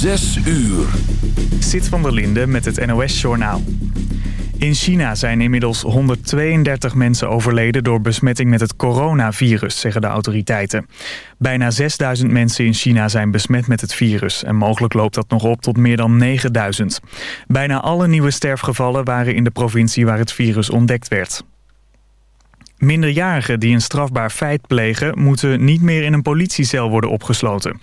Zes uur. Zit van der Linde met het NOS-journaal. In China zijn inmiddels 132 mensen overleden door besmetting met het coronavirus, zeggen de autoriteiten. Bijna 6000 mensen in China zijn besmet met het virus en mogelijk loopt dat nog op tot meer dan 9000. Bijna alle nieuwe sterfgevallen waren in de provincie waar het virus ontdekt werd. Minderjarigen die een strafbaar feit plegen... moeten niet meer in een politiecel worden opgesloten.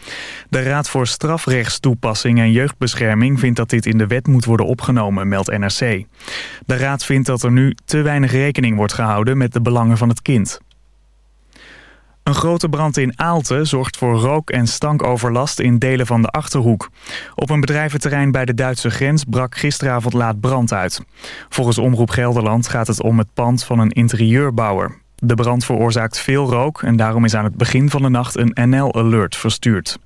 De Raad voor Strafrechtstoepassing en Jeugdbescherming... vindt dat dit in de wet moet worden opgenomen, meldt NRC. De Raad vindt dat er nu te weinig rekening wordt gehouden... met de belangen van het kind. Een grote brand in Aalten zorgt voor rook- en stankoverlast in delen van de Achterhoek. Op een bedrijventerrein bij de Duitse grens brak gisteravond laat brand uit. Volgens Omroep Gelderland gaat het om het pand van een interieurbouwer. De brand veroorzaakt veel rook en daarom is aan het begin van de nacht een NL-alert verstuurd.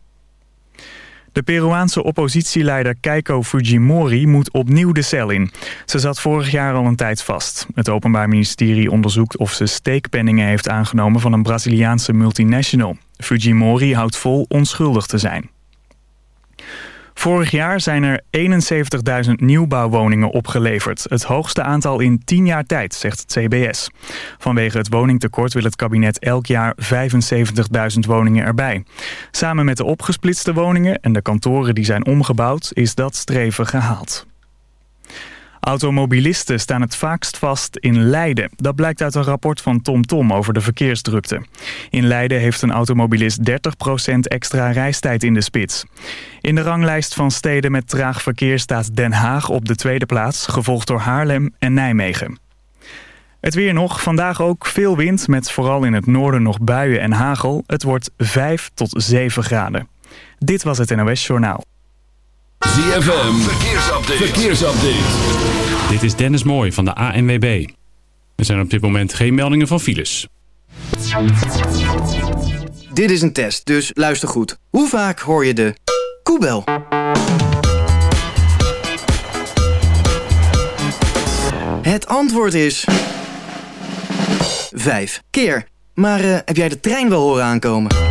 De Peruaanse oppositieleider Keiko Fujimori moet opnieuw de cel in. Ze zat vorig jaar al een tijd vast. Het Openbaar Ministerie onderzoekt of ze steekpenningen heeft aangenomen van een Braziliaanse multinational. Fujimori houdt vol onschuldig te zijn. Vorig jaar zijn er 71.000 nieuwbouwwoningen opgeleverd. Het hoogste aantal in 10 jaar tijd, zegt het CBS. Vanwege het woningtekort wil het kabinet elk jaar 75.000 woningen erbij. Samen met de opgesplitste woningen en de kantoren die zijn omgebouwd... is dat streven gehaald. Automobilisten staan het vaakst vast in Leiden. Dat blijkt uit een rapport van TomTom Tom over de verkeersdrukte. In Leiden heeft een automobilist 30% extra reistijd in de spits. In de ranglijst van steden met traag verkeer staat Den Haag op de tweede plaats... gevolgd door Haarlem en Nijmegen. Het weer nog. Vandaag ook veel wind met vooral in het noorden nog buien en hagel. Het wordt 5 tot 7 graden. Dit was het NOS Journaal. ZFM, verkeersupdate. verkeersupdate. Dit is Dennis Mooij van de ANWB. Er zijn op dit moment geen meldingen van files. Dit is een test, dus luister goed. Hoe vaak hoor je de koebel? Het antwoord is... Vijf keer. Maar uh, heb jij de trein wel horen aankomen?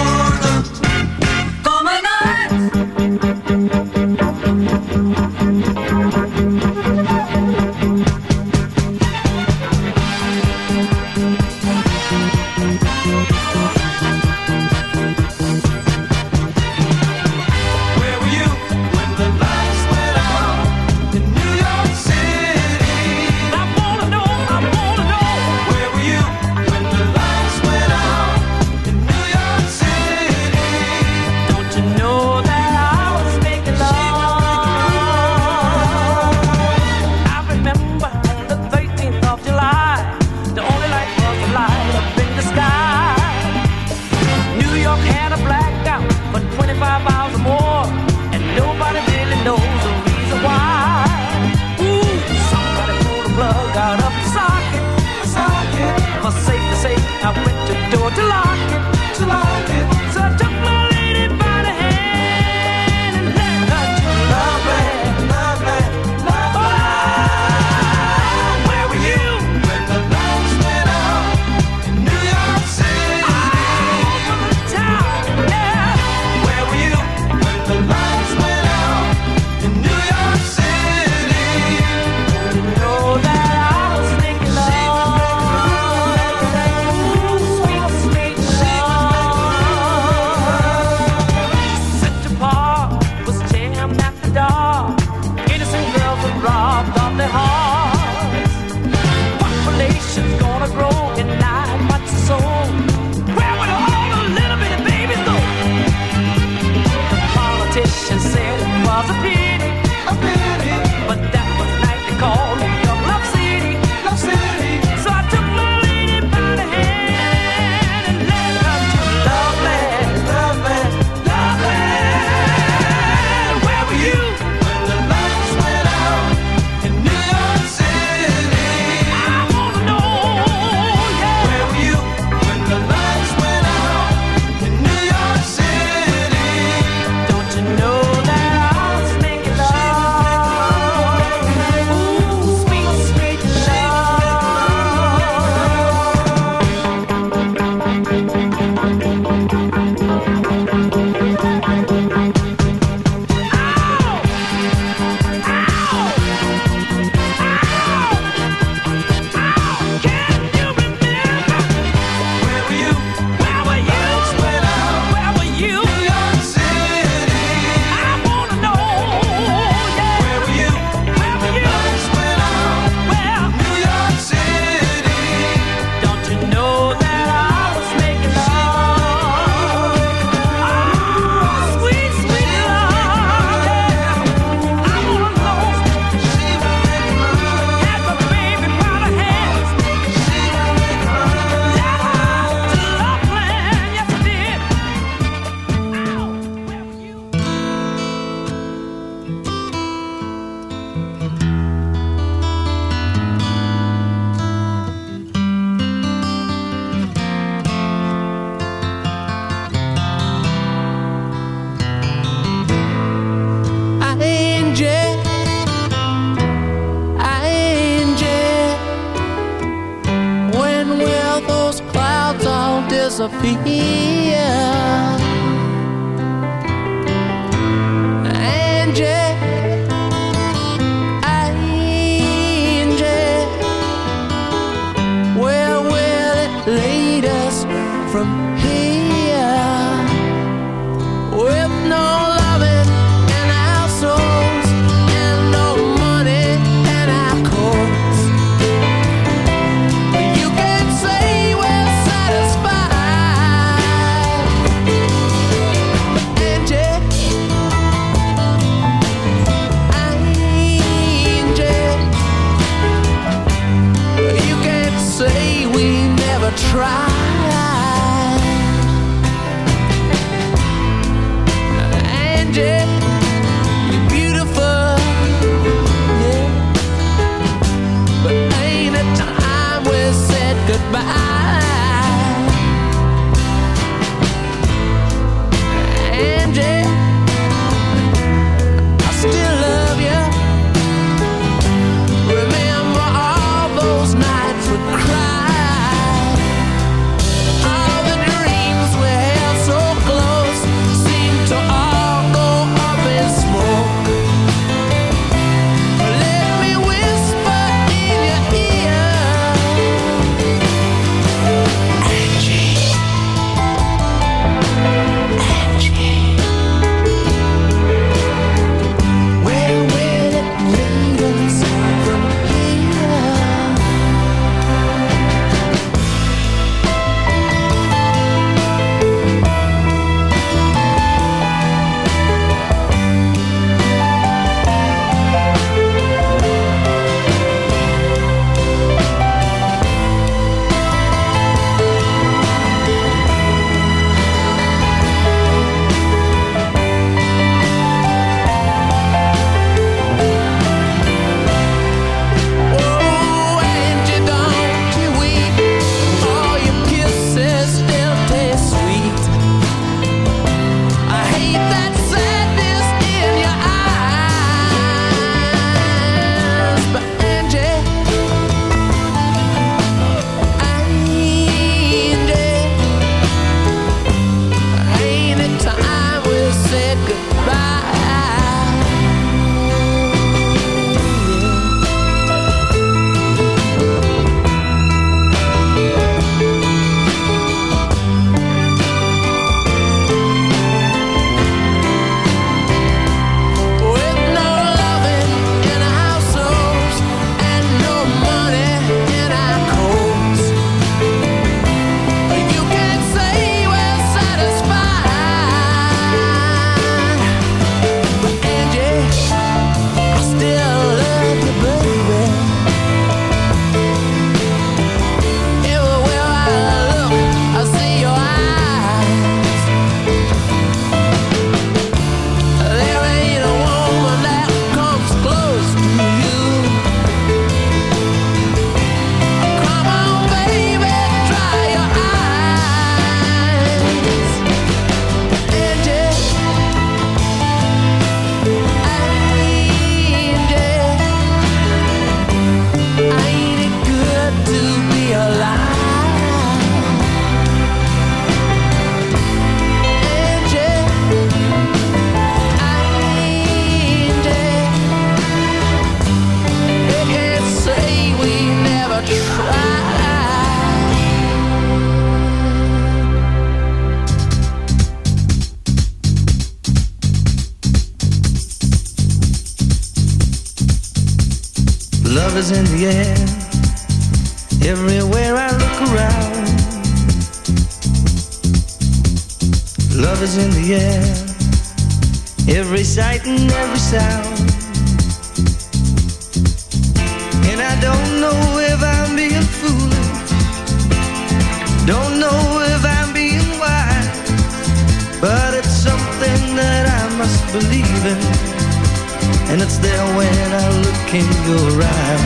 can go around.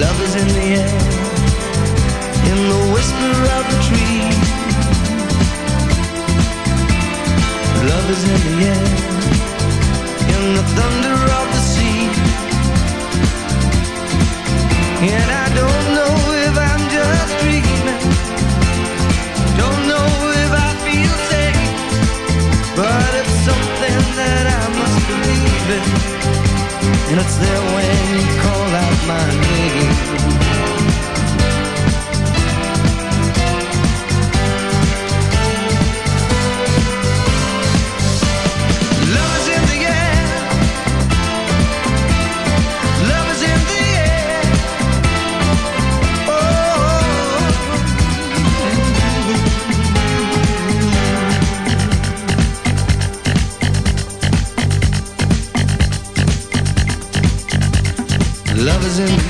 Love is in the air, in the whisper of a tree. Love is in the air, in the thunder of the sea. And I don't know if I'm just dreaming. Don't know if I feel safe. But it's something that I must believe in it's there when you call out my name.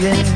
Is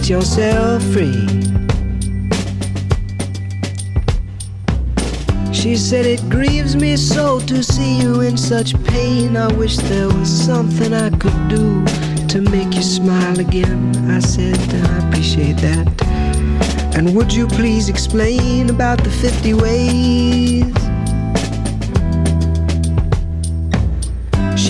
get yourself free. She said, It grieves me so to see you in such pain. I wish there was something I could do to make you smile again. I said, I appreciate that. And would you please explain about the 50 ways?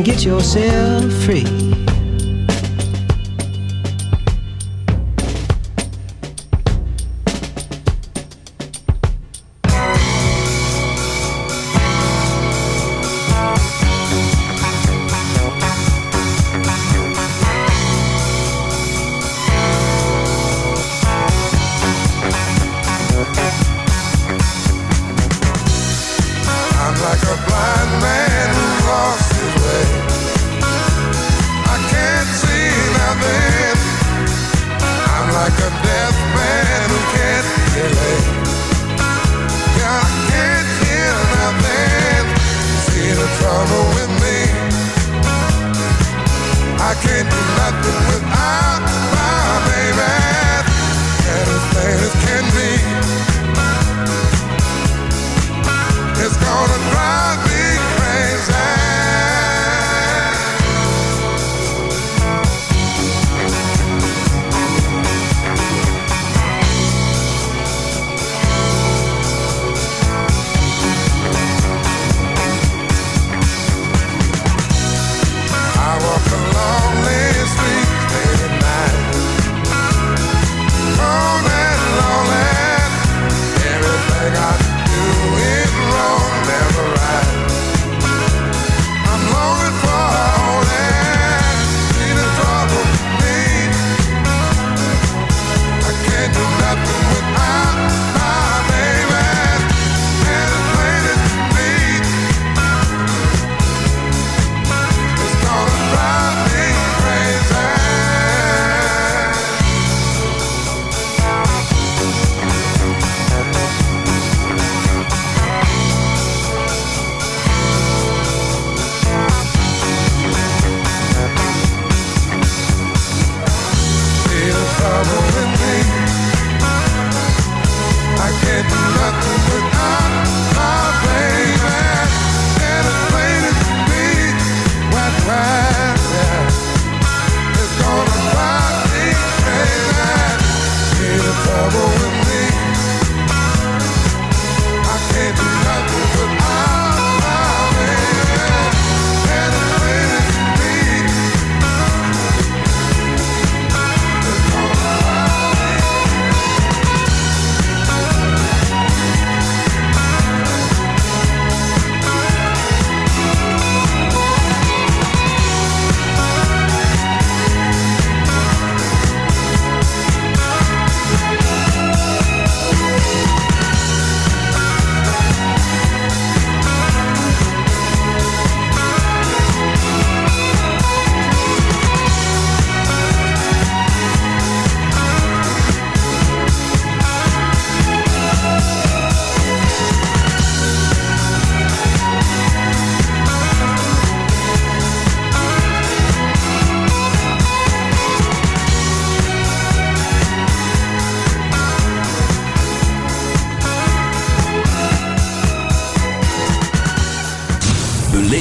And get yourself free.